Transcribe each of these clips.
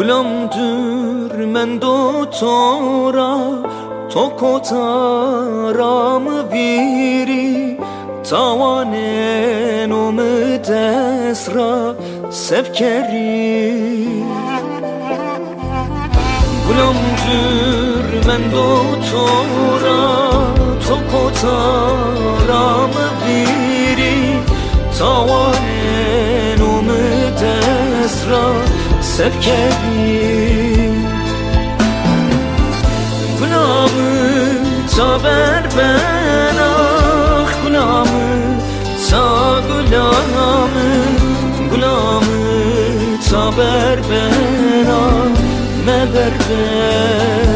Gulam dürmen dotora Tokotaram viri? Tavanen om desra Sevkeri Gulam dürmen dotora sevk edin Gulamı ah ta berber ah gulamı ta gulamı Gulamı ta berber ah me berber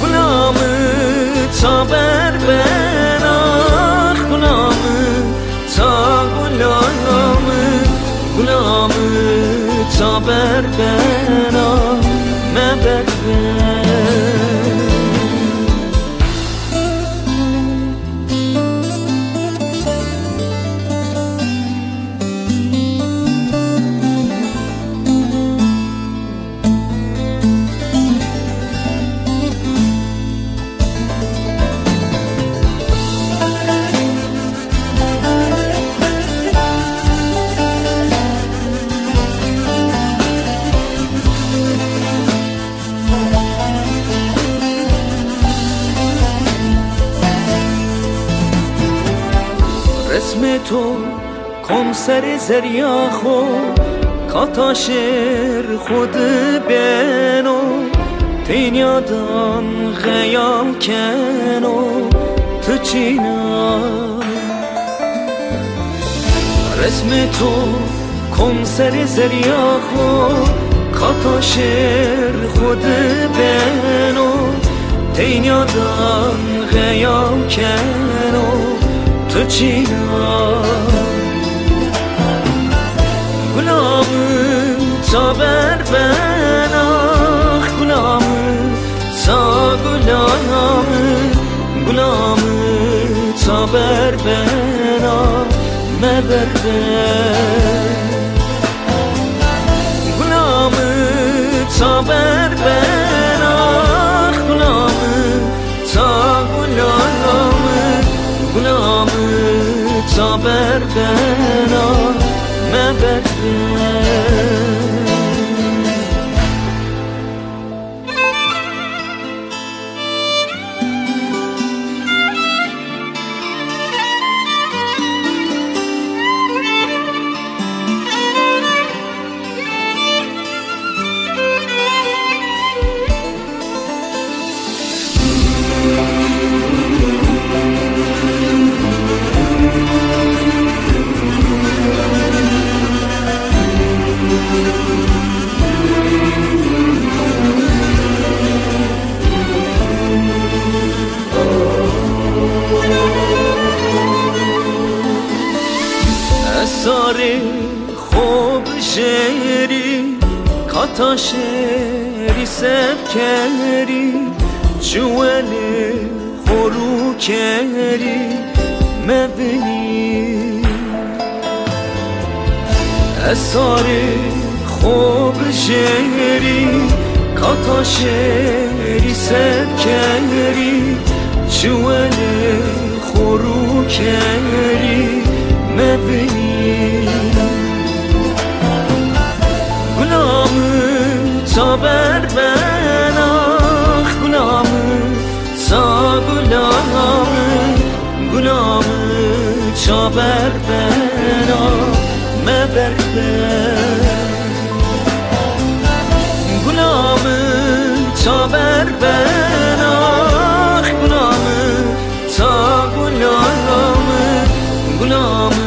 Gulamı ta berber saber ben اسم تو کم سر زریا خو کاتا شر خود بینو دنیادان غیام کنو تو چینا؟ رسم تو کم سر زریا خو کاتا شر خود بینو دنیادان غیام کنو. acıya Gulamım taber ben ah gulamım ta gulamım Gulamım taber ben ah meber ben. Gulamım taber ben تا بر شعری kata şeri sevkeri کری horu keri کری esari خوب شعری کاتا شعری سب کری خورو کری مبینی. Saber ben ah gulamı Sa gulamı Gulamı Saber ben ah Meber ben. Gulamı Saber ben ah Gulamı Sa gulamı Gulamı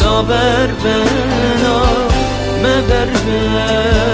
Saber ben ah Meber ben.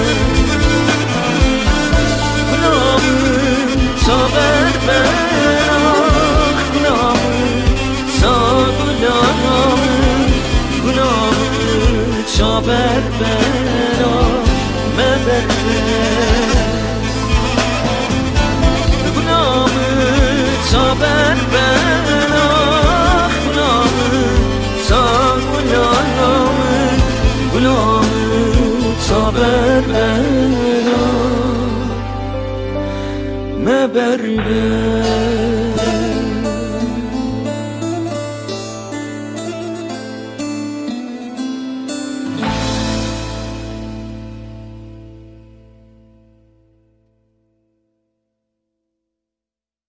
گلامı تا بر بناخ مبر گلامı تا بر بناخ گلامı تا گلامı گلامı